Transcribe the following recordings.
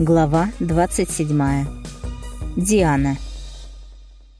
Глава 27. Диана.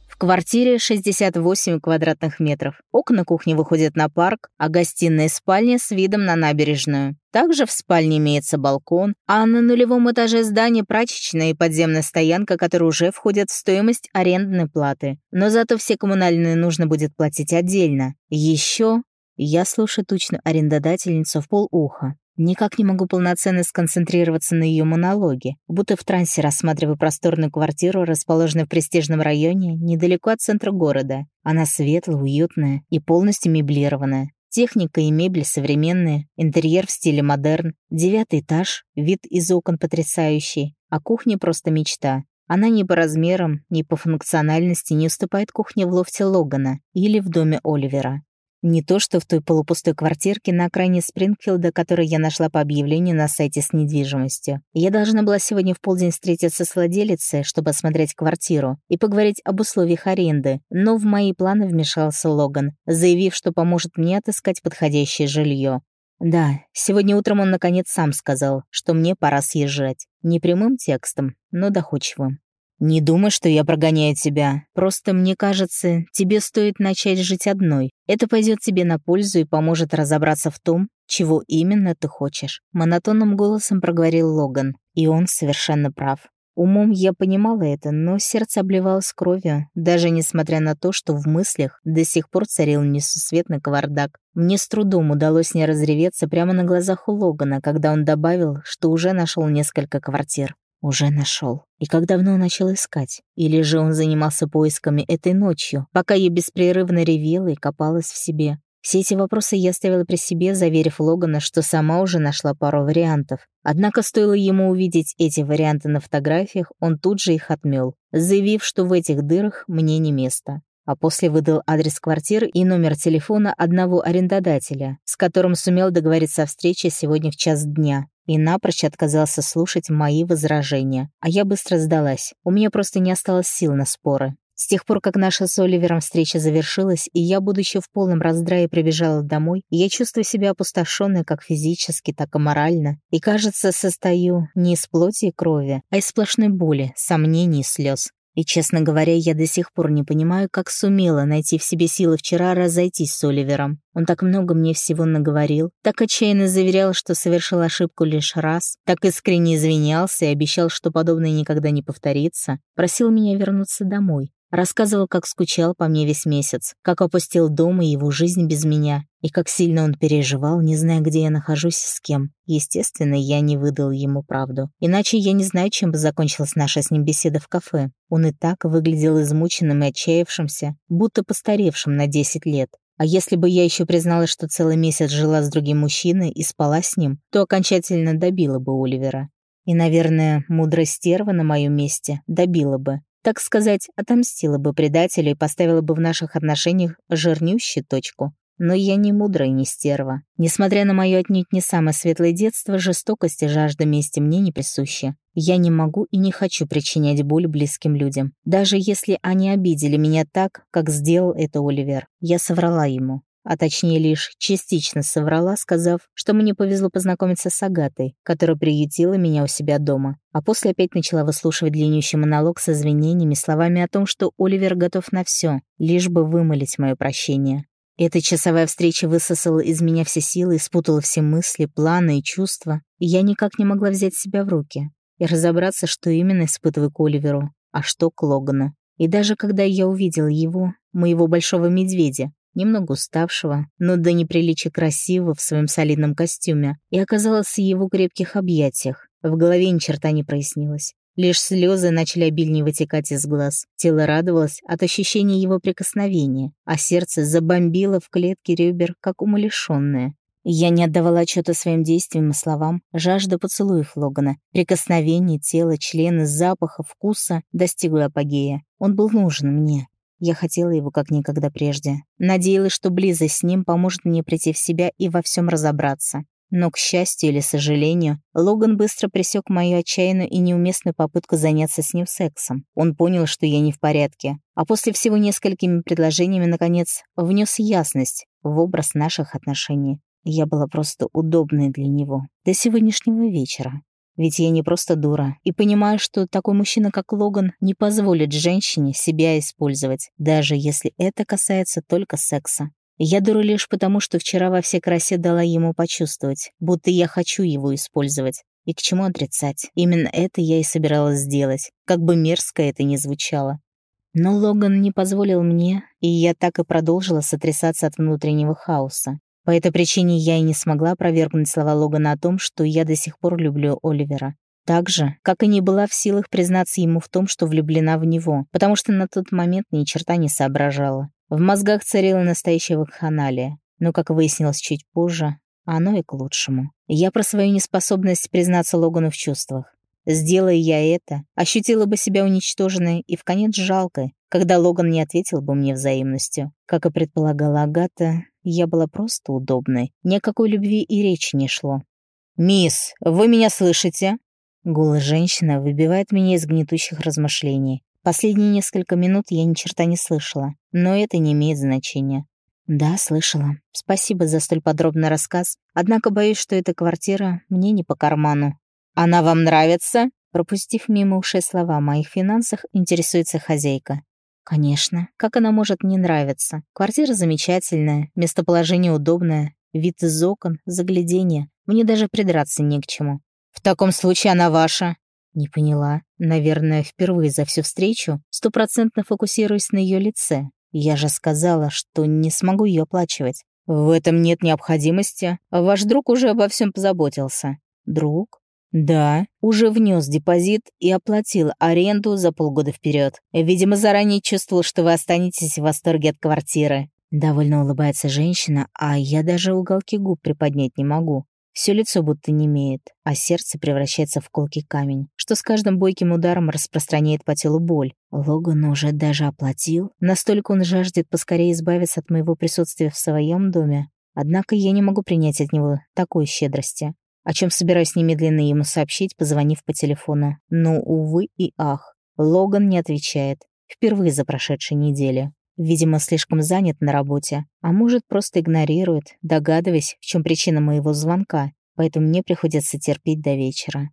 В квартире 68 квадратных метров. Окна кухни выходят на парк, а гостиная и спальня с видом на набережную. Также в спальне имеется балкон, а на нулевом этаже здания прачечная и подземная стоянка, которые уже входят в стоимость арендной платы. Но зато все коммунальные нужно будет платить отдельно. Еще я слушаю тучную арендодательницу в полуха. Никак не могу полноценно сконцентрироваться на ее монологе, будто в трансе рассматриваю просторную квартиру, расположенную в престижном районе, недалеко от центра города. Она светлая, уютная и полностью меблированная. Техника и мебель современные, интерьер в стиле модерн, девятый этаж, вид из окон потрясающий, а кухня просто мечта. Она ни по размерам, ни по функциональности не уступает кухне в лофте Логана или в доме Оливера. Не то, что в той полупустой квартирке на окраине Спрингфилда, которую я нашла по объявлению на сайте с недвижимостью. Я должна была сегодня в полдень встретиться с владелицей, чтобы осмотреть квартиру и поговорить об условиях аренды, но в мои планы вмешался Логан, заявив, что поможет мне отыскать подходящее жилье. Да, сегодня утром он наконец сам сказал, что мне пора съезжать. Не прямым текстом, но доходчивым. «Не думай, что я прогоняю тебя. Просто мне кажется, тебе стоит начать жить одной. Это пойдет тебе на пользу и поможет разобраться в том, чего именно ты хочешь», — монотонным голосом проговорил Логан. И он совершенно прав. Умом я понимала это, но сердце обливалось кровью, даже несмотря на то, что в мыслях до сих пор царил несусветный кавардак. Мне с трудом удалось не разреветься прямо на глазах у Логана, когда он добавил, что уже нашел несколько квартир. Уже нашел. И как давно начал искать? Или же он занимался поисками этой ночью, пока я беспрерывно ревела и копалась в себе? Все эти вопросы я оставила при себе, заверив Логана, что сама уже нашла пару вариантов. Однако стоило ему увидеть эти варианты на фотографиях, он тут же их отмел, заявив, что в этих дырах мне не место. А после выдал адрес квартиры и номер телефона одного арендодателя, с которым сумел договориться о встрече сегодня в час дня и напрочь отказался слушать мои возражения. А я быстро сдалась. У меня просто не осталось сил на споры. С тех пор, как наша с Оливером встреча завершилась, и я, будучи в полном раздрае, прибежала домой, я чувствую себя опустошенной как физически, так и морально. И, кажется, состою не из плоти и крови, а из сплошной боли, сомнений и слез. И, честно говоря, я до сих пор не понимаю, как сумела найти в себе силы вчера разойтись с Оливером. Он так много мне всего наговорил, так отчаянно заверял, что совершил ошибку лишь раз, так искренне извинялся и обещал, что подобное никогда не повторится, просил меня вернуться домой. Рассказывал, как скучал по мне весь месяц, как опустил дом и его жизнь без меня, и как сильно он переживал, не зная, где я нахожусь и с кем. Естественно, я не выдал ему правду. Иначе я не знаю, чем бы закончилась наша с ним беседа в кафе. Он и так выглядел измученным и отчаявшимся, будто постаревшим на 10 лет. А если бы я еще призналась, что целый месяц жила с другим мужчиной и спала с ним, то окончательно добила бы Оливера. И, наверное, мудрая стерва на моем месте добила бы так сказать, отомстила бы предателю и поставила бы в наших отношениях жирнющую точку. Но я не мудрая не стерва. Несмотря на мое отнюдь не самое светлое детство, жестокость и жажда мести мне не присущи. Я не могу и не хочу причинять боль близким людям, даже если они обидели меня так, как сделал это Оливер. Я соврала ему а точнее лишь частично соврала, сказав, что мне повезло познакомиться с Агатой, которая приютила меня у себя дома. А после опять начала выслушивать длиннющий монолог с извинениями, словами о том, что Оливер готов на все, лишь бы вымолить мое прощение. Эта часовая встреча высосала из меня все силы спутала все мысли, планы и чувства, и я никак не могла взять себя в руки и разобраться, что именно испытываю к Оливеру, а что к Логану. И даже когда я увидела его, моего большого медведя, немного уставшего, но до неприличия красивого в своем солидном костюме, и оказалась в его крепких объятиях. В голове ни черта не прояснилось. Лишь слезы начали обильнее вытекать из глаз. Тело радовалось от ощущения его прикосновения, а сердце забомбило в клетке ребер, как умалишенное. Я не отдавала отчета своим действиям и словам. Жажда поцелуев Логана, прикосновений тела, члена, запаха, вкуса достигла апогея. Он был нужен мне. Я хотела его как никогда прежде. Надеялась, что близость с ним поможет мне прийти в себя и во всем разобраться. Но, к счастью или сожалению, Логан быстро пресек мою отчаянную и неуместную попытку заняться с ним сексом. Он понял, что я не в порядке, а после всего несколькими предложениями, наконец, внес ясность в образ наших отношений. Я была просто удобной для него. До сегодняшнего вечера. Ведь я не просто дура. И понимаю, что такой мужчина, как Логан, не позволит женщине себя использовать, даже если это касается только секса. Я дура лишь потому, что вчера во всей красе дала ему почувствовать, будто я хочу его использовать. И к чему отрицать? Именно это я и собиралась сделать, как бы мерзко это ни звучало. Но Логан не позволил мне, и я так и продолжила сотрясаться от внутреннего хаоса. По этой причине я и не смогла опровергнуть слова Логана о том, что я до сих пор люблю Оливера. Так же, как и не была в силах признаться ему в том, что влюблена в него, потому что на тот момент ни черта не соображала. В мозгах царила настоящая вакханалия, но, как выяснилось чуть позже, оно и к лучшему. Я про свою неспособность признаться Логану в чувствах. Сделая я это, ощутила бы себя уничтоженной и в конец жалкой, когда Логан не ответил бы мне взаимностью. Как и предполагала Агата, я была просто удобной. Ни о какой любви и речи не шло. «Мисс, вы меня слышите?» Голос женщины выбивает меня из гнетущих размышлений. Последние несколько минут я ни черта не слышала, но это не имеет значения. Да, слышала. Спасибо за столь подробный рассказ. Однако боюсь, что эта квартира мне не по карману. Она вам нравится? Пропустив мимо ушей слова о моих финансах, интересуется хозяйка. Конечно. Как она может не нравиться? Квартира замечательная, местоположение удобное, вид из окон, заглядение. Мне даже придраться не к чему. В таком случае она ваша. Не поняла. Наверное, впервые за всю встречу стопроцентно фокусируюсь на ее лице. Я же сказала, что не смогу ее оплачивать. В этом нет необходимости. Ваш друг уже обо всем позаботился. Друг? Да, уже внес депозит и оплатил аренду за полгода вперед. Видимо, заранее чувствовал, что вы останетесь в восторге от квартиры. Довольно улыбается женщина, а я даже уголки губ приподнять не могу. Все лицо будто немеет, а сердце превращается в колкий камень, что с каждым бойким ударом распространяет по телу боль. Логан уже даже оплатил, настолько он жаждет поскорее избавиться от моего присутствия в своем доме. Однако я не могу принять от него такой щедрости, о чем собираюсь немедленно ему сообщить, позвонив по телефону. Но, увы и ах, Логан не отвечает. Впервые за прошедшие недели. Видимо, слишком занят на работе, а может, просто игнорирует, догадываясь, в чем причина моего звонка, поэтому мне приходится терпеть до вечера.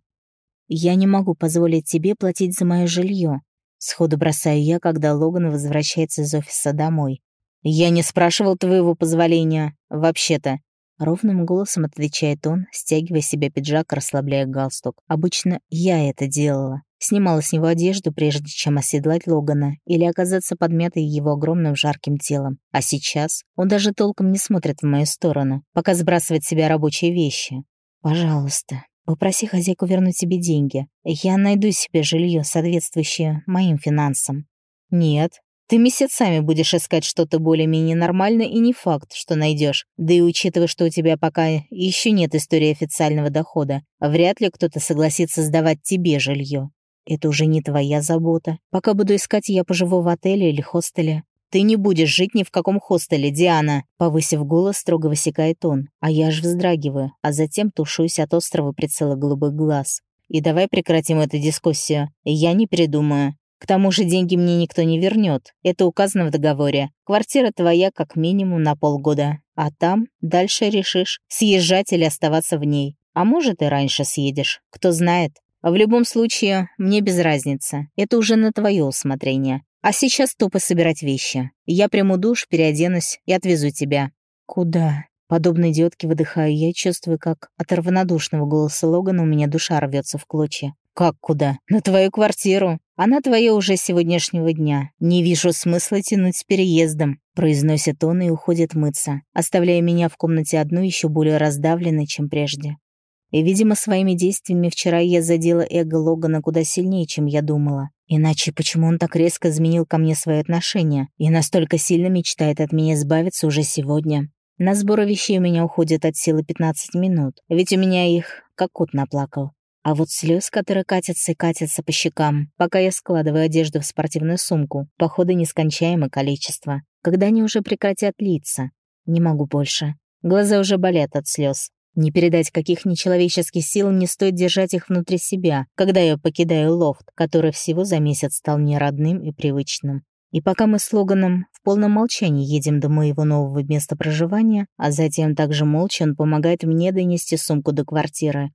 «Я не могу позволить тебе платить за мое жилье», сходу бросаю я, когда Логан возвращается из офиса домой. «Я не спрашивал твоего позволения, вообще-то», Ровным голосом отвечает он, стягивая себе пиджак, расслабляя галстук. Обычно я это делала. Снимала с него одежду, прежде чем оседлать Логана или оказаться подмятой его огромным жарким телом. А сейчас он даже толком не смотрит в мою сторону, пока сбрасывает с себя рабочие вещи. «Пожалуйста, попроси хозяйку вернуть тебе деньги. Я найду себе жилье, соответствующее моим финансам». «Нет, ты месяцами будешь искать что-то более-менее нормальное, и не факт, что найдешь. Да и учитывая, что у тебя пока еще нет истории официального дохода, вряд ли кто-то согласится сдавать тебе жилье. Это уже не твоя забота. Пока буду искать, я поживу в отеле или хостеле. Ты не будешь жить ни в каком хостеле, Диана!» Повысив голос, строго высекает он. А я аж вздрагиваю, а затем тушуюсь от острого прицела голубых глаз. И давай прекратим эту дискуссию. Я не придумаю. К тому же деньги мне никто не вернет. Это указано в договоре. Квартира твоя как минимум на полгода. А там дальше решишь, съезжать или оставаться в ней. А может, и раньше съедешь. Кто знает. В любом случае, мне без разницы. Это уже на твое усмотрение. А сейчас топай собирать вещи. Я приму душ, переоденусь и отвезу тебя. Куда? Подобно идиотке выдыхаю я, чувствую, как от равнодушного голоса Логана у меня душа рвется в клочья. «Как куда? На твою квартиру. Она твоя уже сегодняшнего дня. Не вижу смысла тянуть с переездом», — произносит он и уходит мыться, оставляя меня в комнате одну еще более раздавленной, чем прежде. И, видимо, своими действиями вчера я задела эго Логана куда сильнее, чем я думала. Иначе почему он так резко изменил ко мне свои отношения и настолько сильно мечтает от меня избавиться уже сегодня? На сборы вещей у меня уходит от силы 15 минут, ведь у меня их как кот наплакал. А вот слез, которые катятся и катятся по щекам, пока я складываю одежду в спортивную сумку, походу нескончаемое количество. Когда они уже прекратят литься? Не могу больше. Глаза уже болят от слез. Не передать, каких нечеловеческих сил не стоит держать их внутри себя, когда я покидаю лофт, который всего за месяц стал мне родным и привычным. И пока мы с Логаном в полном молчании едем до моего нового места проживания, а затем также молча он помогает мне донести сумку до квартиры,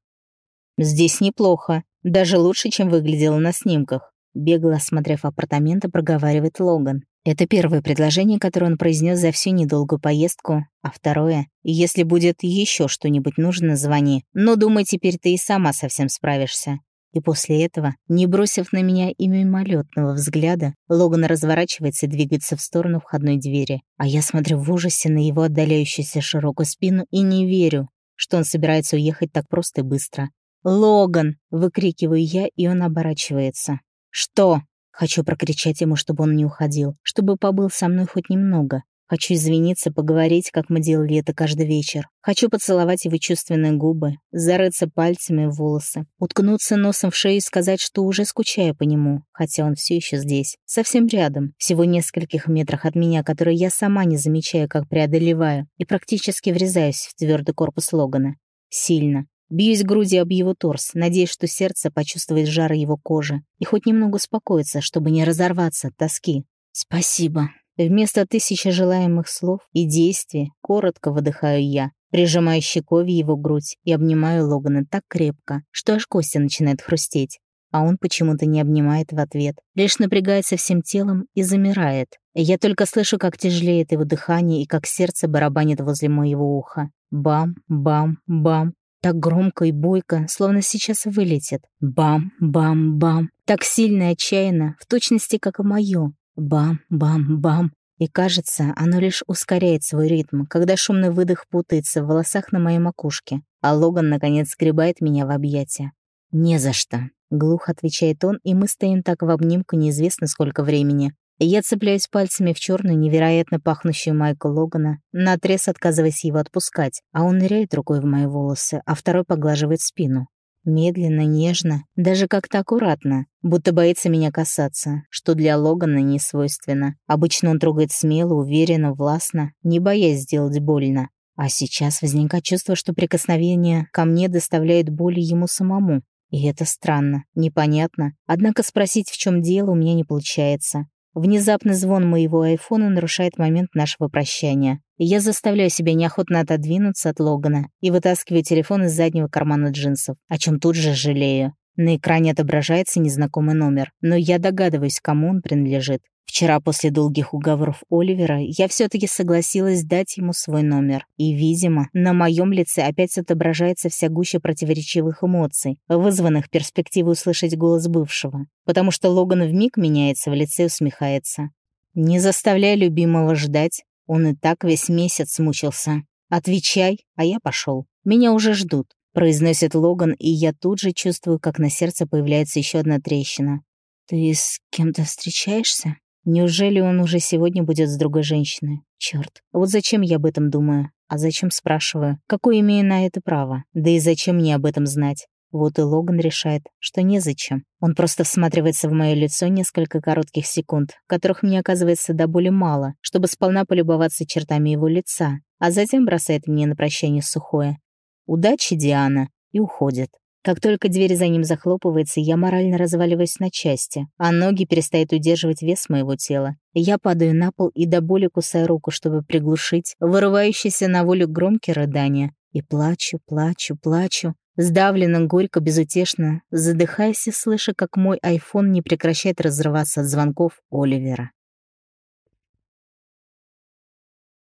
«Здесь неплохо. Даже лучше, чем выглядело на снимках», бегло осмотрев апартаменты, проговаривает Логан. Это первое предложение, которое он произнес за всю недолгую поездку, а второе — если будет еще что-нибудь нужно, звони. Но, думаю, теперь ты и сама совсем справишься. И после этого, не бросив на меня и мимолетного взгляда, Логан разворачивается и двигается в сторону входной двери. А я смотрю в ужасе на его отдаляющуюся широкую спину и не верю, что он собирается уехать так просто и быстро. «Логан!» — выкрикиваю я, и он оборачивается. «Что?» Хочу прокричать ему, чтобы он не уходил, чтобы побыл со мной хоть немного. Хочу извиниться, поговорить, как мы делали это каждый вечер. Хочу поцеловать его чувственные губы, зарыться пальцами в волосы, уткнуться носом в шею и сказать, что уже скучаю по нему, хотя он все еще здесь, совсем рядом, всего нескольких метрах от меня, которые я сама не замечаю, как преодолеваю, и практически врезаюсь в твердый корпус Логана. Сильно, Бьюсь грудью об его торс, надеясь, что сердце почувствует жар его кожи и хоть немного успокоится, чтобы не разорваться от тоски. «Спасибо». Вместо тысячи желаемых слов и действий коротко выдыхаю я, прижимаю щекой в его грудь и обнимаю Логана так крепко, что аж кости начинают хрустеть. А он почему-то не обнимает в ответ, лишь напрягается всем телом и замирает. Я только слышу, как тяжелеет его дыхание и как сердце барабанит возле моего уха. Бам, бам, бам. Так громко и бойко, словно сейчас вылетит. Бам-бам-бам. Так сильно и отчаянно, в точности, как и моё. Бам-бам-бам. И кажется, оно лишь ускоряет свой ритм, когда шумный выдох путается в волосах на моей макушке, а Логан, наконец, сгребает меня в объятия. «Не за что», — глухо отвечает он, и мы стоим так в обнимку неизвестно сколько времени, я цепляюсь пальцами в черную, невероятно пахнущую майку Логана, наотрез отказываясь его отпускать, а он ныряет рукой в мои волосы, а второй поглаживает спину. Медленно, нежно, даже как-то аккуратно, будто боится меня касаться, что для Логана не свойственно. Обычно он трогает смело, уверенно, властно, не боясь сделать больно. А сейчас возникает чувство, что прикосновение ко мне доставляет боль ему самому. И это странно, непонятно. Однако спросить, в чем дело, у меня не получается. Внезапный звон моего айфона нарушает момент нашего прощания. я заставляю себя неохотно отодвинуться от Логана и вытаскиваю телефон из заднего кармана джинсов, о чем тут же жалею. На экране отображается незнакомый номер, но я догадываюсь, кому он принадлежит. Вчера после долгих уговоров Оливера я все-таки согласилась дать ему свой номер. И, видимо, на моем лице опять отображается вся гуща противоречивых эмоций, вызванных перспективой услышать голос бывшего. Потому что Логан вмиг меняется в лице усмехается. Не заставляй любимого ждать, он и так весь месяц мучился. Отвечай, а я пошел. Меня уже ждут. Произносит Логан, и я тут же чувствую, как на сердце появляется еще одна трещина. «Ты с кем-то встречаешься?» Неужели он уже сегодня будет с другой женщиной? Черт, вот зачем я об этом думаю? А зачем спрашиваю? Какое имею на это право? Да и зачем мне об этом знать? Вот и Логан решает, что незачем. Он просто всматривается в мое лицо несколько коротких секунд, которых мне оказывается до боли мало, чтобы сполна полюбоваться чертами его лица, а затем бросает мне на прощание сухое. «Удачи, Диана!» и уходит. Как только дверь за ним захлопывается, я морально разваливаюсь на части, а ноги перестают удерживать вес моего тела. Я падаю на пол и до боли кусаю руку, чтобы приглушить вырывающиеся на волю громкие рыдания. И плачу, плачу, плачу, сдавленно, горько, безутешно, задыхаясь и слыша, как мой айфон не прекращает разрываться от звонков Оливера.